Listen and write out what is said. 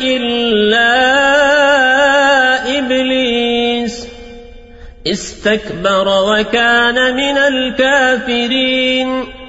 إلا إبليس. استكبر وكان من الكافرين.